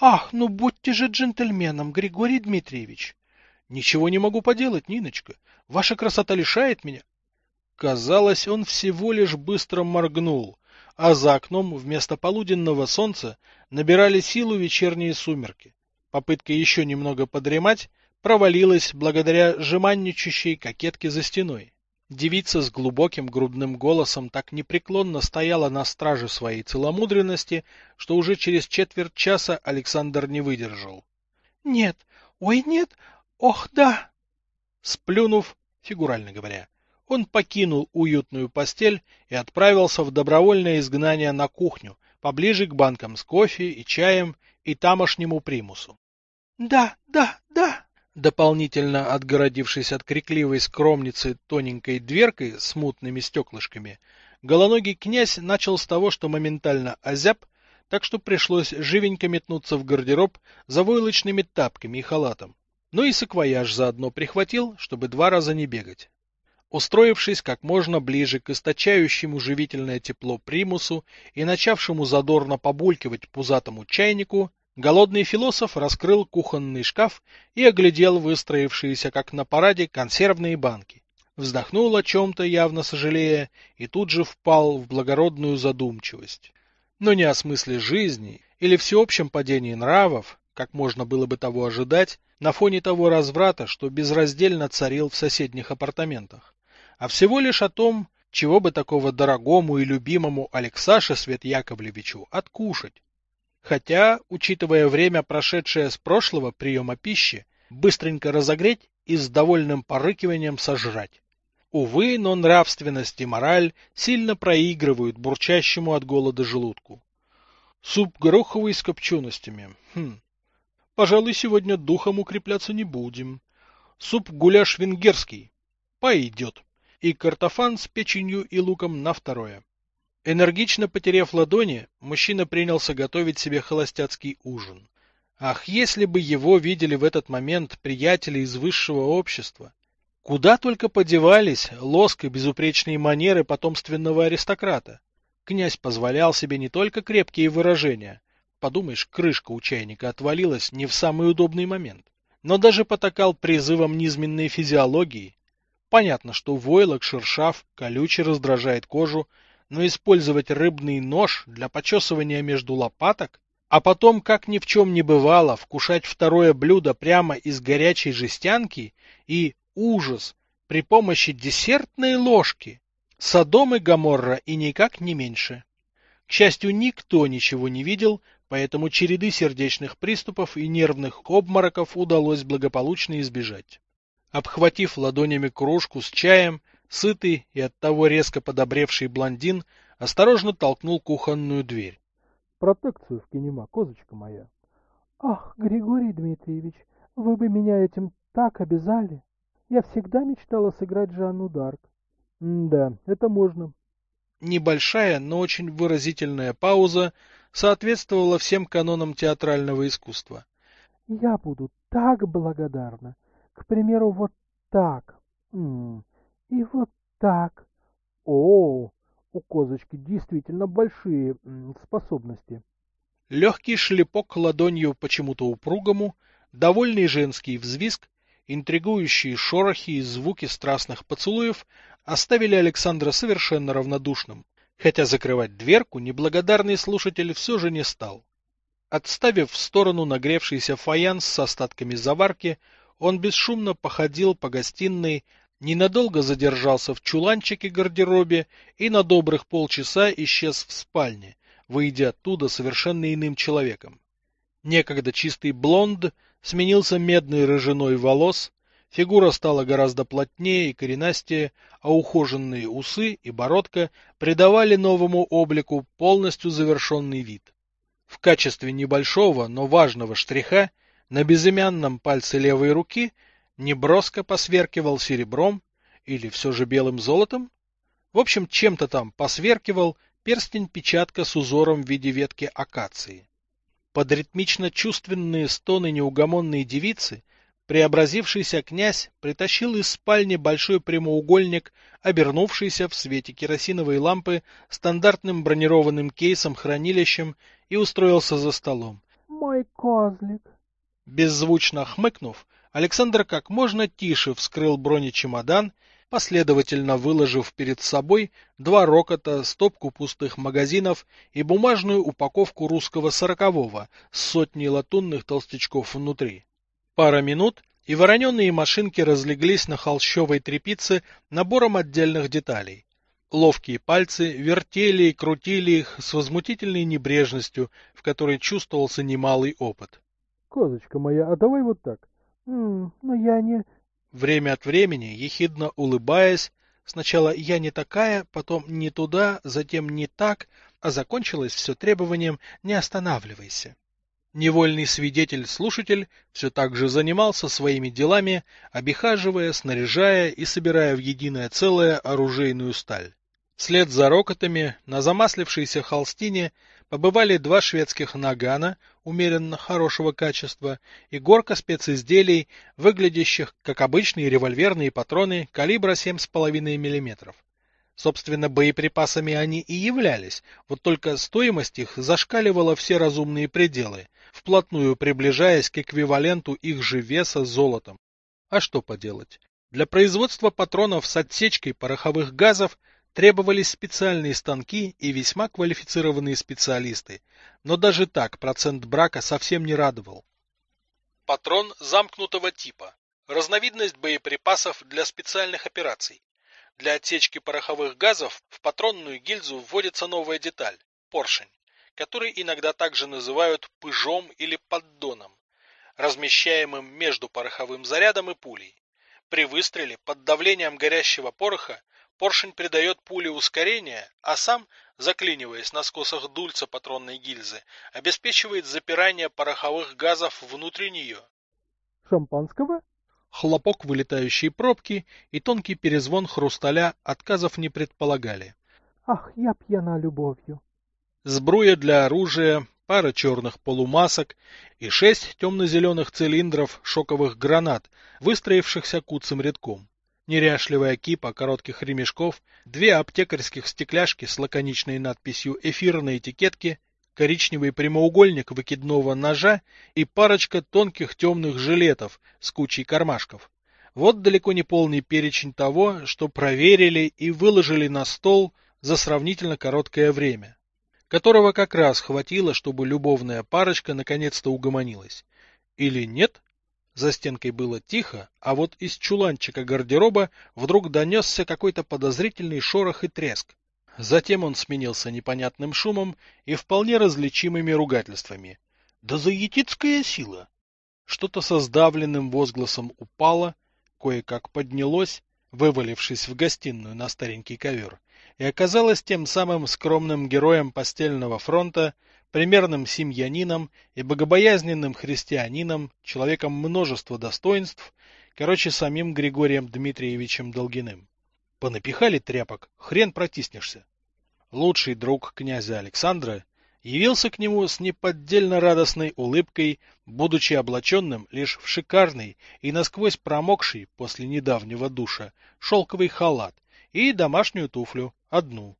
Ах, ну будьте же джентльменом, Григорий Дмитриевич. Ничего не могу поделать, Ниночка. Ваша красота лишает меня. Казалось, он всего лишь быстро моргнул, а за окном вместо полуденного солнца набирали силу вечерние сумерки. Попытка еще немного подремать провалилась благодаря жеманничащей кокетке за стеной. Девица с глубоким грудным голосом так непреклонно стояла на страже своей целомудренности, что уже через четверть часа Александр не выдержал. — Нет, ой, нет, ох, да! Сплюнув, фигурально говоря, он покинул уютную постель и отправился в добровольное изгнание на кухню, поближе к банкам с кофе и чаем и тамошнему примусу. — Да, да, да! Дополнительно отгородившись от крикливой скромницы тоненькой дверкой с мутными стеклышками, голоногий князь начал с того, что моментально озяб, так что пришлось живенько метнуться в гардероб за войлочными тапками и халатом. Ну и саквояж заодно прихватил, чтобы два раза не бегать. Устроившись как можно ближе к источающему живительное тепло примусу и начавшему задорно побулькивать пузатому чайнику, голодный философ раскрыл кухонный шкаф и оглядел выстроившиеся как на параде консервные банки. Вздохнул о чем-то, явно сожалея, и тут же впал в благородную задумчивость. Но не о смысле жизни или всеобщем падении нравов, как можно было бы того ожидать, на фоне того разврата, что безраздельно царил в соседних апартаментах а всего лишь о том, чего бы такого дорогому и любимому Алексаше Свет Яковлевичу откушать. Хотя, учитывая время, прошедшее с прошлого приема пищи, быстренько разогреть и с довольным порыкиванием сожрать. Увы, но нравственность и мораль сильно проигрывают бурчащему от голода желудку. Суп гороховый с копченостями. Хм. Пожалуй, сегодня духом укрепляться не будем. Суп-гуляш венгерский. Пойдет и картофан с печенью и луком на второе. Энергично потеряв ладони, мужчина принялся готовить себе холостяцкий ужин. Ах, если бы его видели в этот момент приятели из высшего общества! Куда только подевались лоск и безупречные манеры потомственного аристократа. Князь позволял себе не только крепкие выражения, подумаешь, крышка у чайника отвалилась не в самый удобный момент, но даже потакал призывом низменной физиологии, Понятно, что войлок шершав, колючий раздражает кожу, но использовать рыбный нож для почесывания между лопаток, а потом, как ни в чем не бывало, вкушать второе блюдо прямо из горячей жестянки и, ужас, при помощи десертной ложки. Содом и Гоморра и никак не меньше. К счастью, никто ничего не видел, поэтому череды сердечных приступов и нервных обмороков удалось благополучно избежать. Обхватив ладонями кружку с чаем, сытый и оттого резко подобревший блондин осторожно толкнул кухонную дверь. — Протекцию вкинема, козочка моя. — Ах, Григорий Дмитриевич, вы бы меня этим так обязали. Я всегда мечтала сыграть Жанну Дарк. — Да, это можно. Небольшая, но очень выразительная пауза соответствовала всем канонам театрального искусства. — Я буду так благодарна. — к примеру, вот так. М -м, и вот так. О, у козочки действительно большие способности. Легкий шлепок ладонью почему-то упругому, довольный женский взвизг, интригующие шорохи и звуки страстных поцелуев оставили Александра совершенно равнодушным, хотя закрывать дверку неблагодарный слушатель все же не стал. Отставив в сторону нагревшийся фаянс с остатками заварки, он бесшумно походил по гостиной, ненадолго задержался в чуланчике-гардеробе и на добрых полчаса исчез в спальне, выйдя оттуда совершенно иным человеком. Некогда чистый блонд сменился медной рыжиной волос, фигура стала гораздо плотнее и коренастее, а ухоженные усы и бородка придавали новому облику полностью завершенный вид. В качестве небольшого, но важного штриха на безымянном пальце левой руки неброско посверкивал серебром или все же белым золотом. В общем, чем-то там посверкивал перстень-печатка с узором в виде ветки акации. Под ритмично-чувственные стоны неугомонной девицы преобразившийся князь притащил из спальни большой прямоугольник, обернувшийся в свете керосиновой лампы стандартным бронированным кейсом-хранилищем и устроился за столом. Мой козлик. Беззвучно хмыкнув, Александр как можно тише вскрыл бронечемодан, последовательно выложив перед собой два рокота, стопку пустых магазинов и бумажную упаковку русского сорокового с сотней латунных толстячков внутри. Пара минут, и вороненые машинки разлеглись на холщовой тряпице набором отдельных деталей. Ловкие пальцы вертели и крутили их с возмутительной небрежностью, в которой чувствовался немалый опыт. — Козочка моя, а давай вот так. Ну я не... Время от времени, ехидно улыбаясь, сначала я не такая, потом не туда, затем не так, а закончилось все требованием «не останавливайся». Невольный свидетель-слушатель все так же занимался своими делами, обихаживая, снаряжая и собирая в единое целое оружейную сталь. Вслед за рокотами на замаслившейся холстине побывали два шведских нагана умеренно хорошего качества и горка специзделий, выглядящих как обычные револьверные патроны калибра 7,5 мм. Собственно, боеприпасами они и являлись, вот только стоимость их зашкаливала все разумные пределы, вплотную приближаясь к эквиваленту их же веса золотом. А что поделать? Для производства патронов с отсечкой пороховых газов Требовались специальные станки и весьма квалифицированные специалисты, но даже так процент брака совсем не радовал. Патрон замкнутого типа. Разновидность боеприпасов для специальных операций. Для отсечки пороховых газов в патронную гильзу вводится новая деталь – поршень, который иногда также называют пыжом или поддоном, размещаемым между пороховым зарядом и пулей. При выстреле под давлением горящего пороха Поршень придает пуле ускорение, а сам, заклиниваясь на скосах дульца патронной гильзы, обеспечивает запирание пороховых газов внутри нее. Шампанского? Хлопок вылетающей пробки и тонкий перезвон хрусталя отказов не предполагали. Ах, я пьяна любовью. Сбруя для оружия, пара черных полумасок и шесть темно-зеленых цилиндров шоковых гранат, выстроившихся куцым рядком неряшливая кипа коротких ремешков, две аптекарских стекляшки с лаконичной надписью «Эфир» на этикетке, коричневый прямоугольник выкидного ножа и парочка тонких темных жилетов с кучей кармашков. Вот далеко не полный перечень того, что проверили и выложили на стол за сравнительно короткое время, которого как раз хватило, чтобы любовная парочка наконец-то угомонилась. Или нет? За стенкой было тихо, а вот из чуланчика гардероба вдруг донесся какой-то подозрительный шорох и треск. Затем он сменился непонятным шумом и вполне различимыми ругательствами. Да заетицкая сила! Что-то со сдавленным возгласом упало, кое-как поднялось, вывалившись в гостиную на старенький ковер, и оказалось тем самым скромным героем постельного фронта, примерным семьянином и богобоязненным христианином, человеком множества достоинств, короче, самим Григорием Дмитриевичем Долгиным. Понапихали тряпок, хрен протиснешься. Лучший друг князя Александра явился к нему с неподдельно радостной улыбкой, будучи облаченным лишь в шикарный и насквозь промокший после недавнего душа шелковый халат и домашнюю туфлю, одну.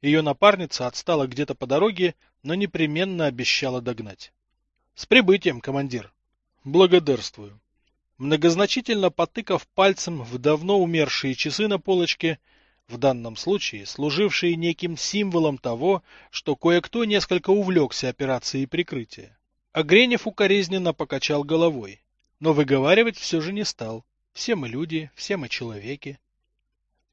Ее напарница отстала где-то по дороге, но непременно обещала догнать. С прибытием, командир. Благодарствую. Многозначительно потыкав пальцем в давно умершие часы на полочке, в данном случае служившие неким символом того, что кое-кто несколько увлекся операцией прикрытия. Агренев укоризненно покачал головой, но выговаривать все же не стал. Все мы люди, все мы человеки.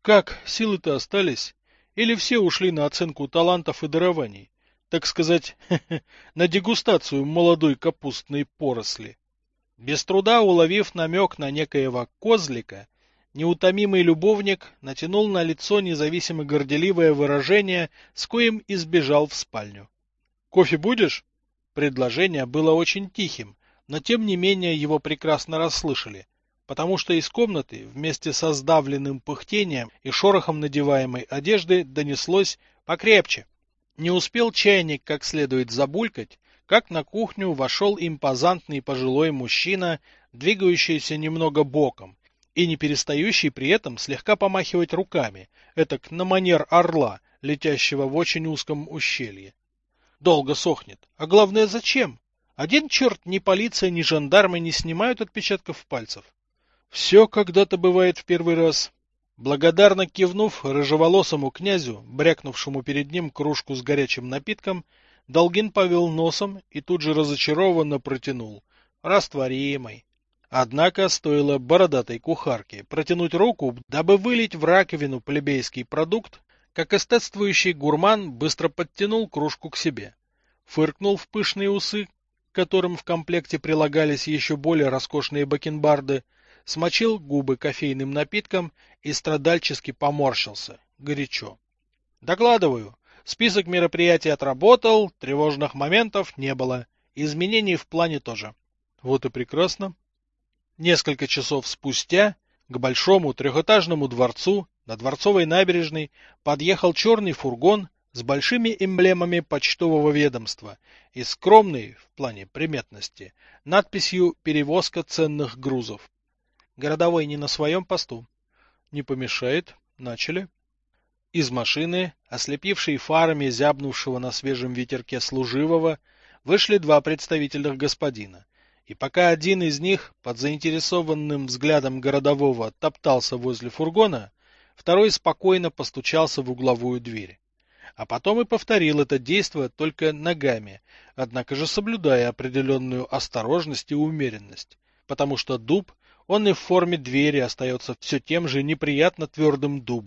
Как, силы-то остались? Или все ушли на оценку талантов и дарований? Так сказать, на дегустацию молодой капустной поросли. Без труда уловив намек на некоего козлика, неутомимый любовник натянул на лицо независимо горделивое выражение, с коим избежал в спальню. «Кофе будешь?» Предложение было очень тихим, но тем не менее его прекрасно расслышали потому что из комнаты вместе со сдавленным пыхтением и шорохом надеваемой одежды донеслось покрепче. Не успел чайник как следует забулькать, как на кухню вошел импозантный пожилой мужчина, двигающийся немного боком и не перестающий при этом слегка помахивать руками, этак на манер орла, летящего в очень узком ущелье. Долго сохнет. А главное, зачем? Один черт ни полиция, ни жандармы не снимают отпечатков пальцев. Все когда-то бывает в первый раз. Благодарно кивнув рыжеволосому князю, брякнувшему перед ним кружку с горячим напитком, Долгин повел носом и тут же разочарованно протянул. Растворимый. Однако стоило бородатой кухарке протянуть руку, дабы вылить в раковину плебейский продукт, как эстетствующий гурман быстро подтянул кружку к себе. Фыркнул в пышные усы, к которым в комплекте прилагались еще более роскошные бакенбарды, смочил губы кофейным напитком и страдальчески поморщился. Горячо. Докладываю. Список мероприятий отработал, тревожных моментов не было. Изменений в плане тоже. Вот и прекрасно. Несколько часов спустя к большому трехэтажному дворцу на Дворцовой набережной подъехал черный фургон с большими эмблемами почтового ведомства и скромной, в плане приметности, надписью «Перевозка ценных грузов». Городовой не на своем посту. Не помешает. Начали. Из машины, ослепившей фарами зябнувшего на свежем ветерке служивого, вышли два представительных господина. И пока один из них под заинтересованным взглядом городового топтался возле фургона, второй спокойно постучался в угловую дверь. А потом и повторил это действие только ногами, однако же соблюдая определенную осторожность и умеренность, потому что дуб, он и в форме двери остается все тем же неприятно твердым дубом.